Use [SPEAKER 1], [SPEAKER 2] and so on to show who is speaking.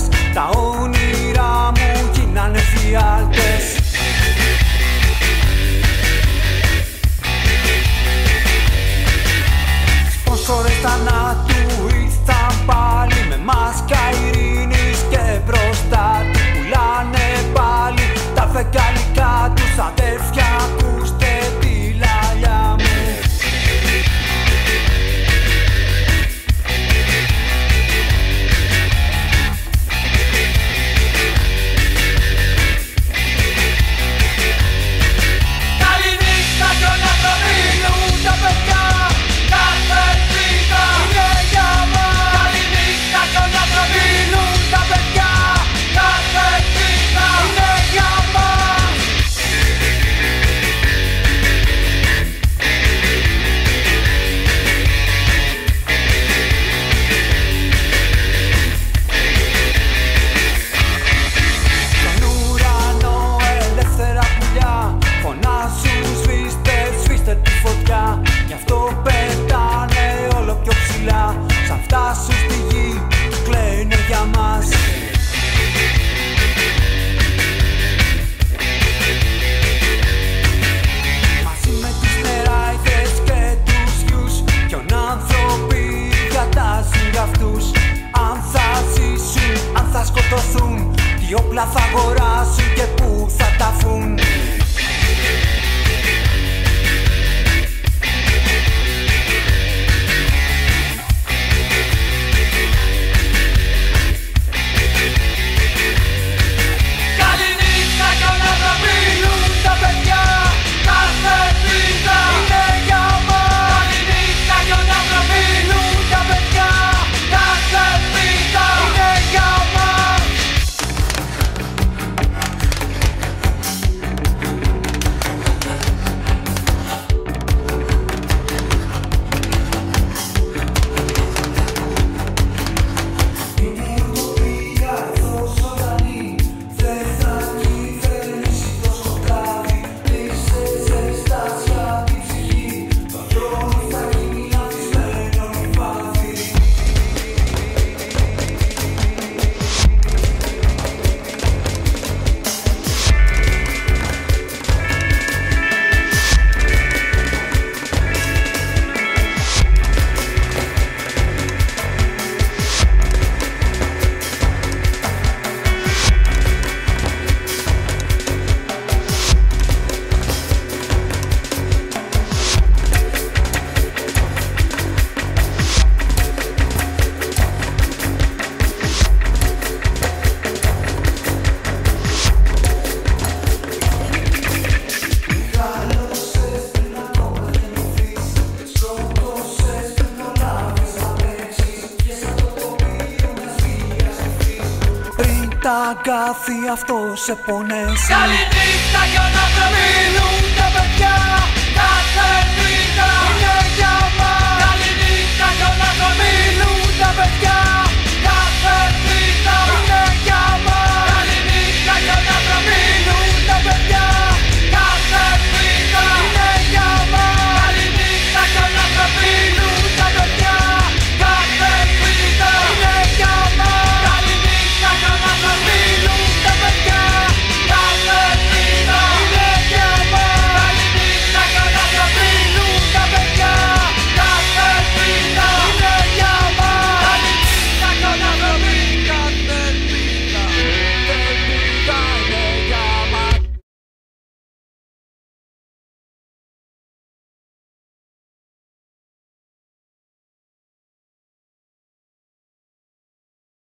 [SPEAKER 1] φιάλτες. Τα όνειρά μου γίνανε φιάλτες. Σπονσόρες θανάτου ήρθαν πάλι Με μάσκα ειρήνης και μπροστά του Πουλάνε πάλι. Τα φεγγαλικά τους αδέρφια όπλα θα αγοράσουν και πού θα τα φουν. Τα αγκάθι αυτό σε πονέσει Καληνύχτα για να μείνουν τα παιδιά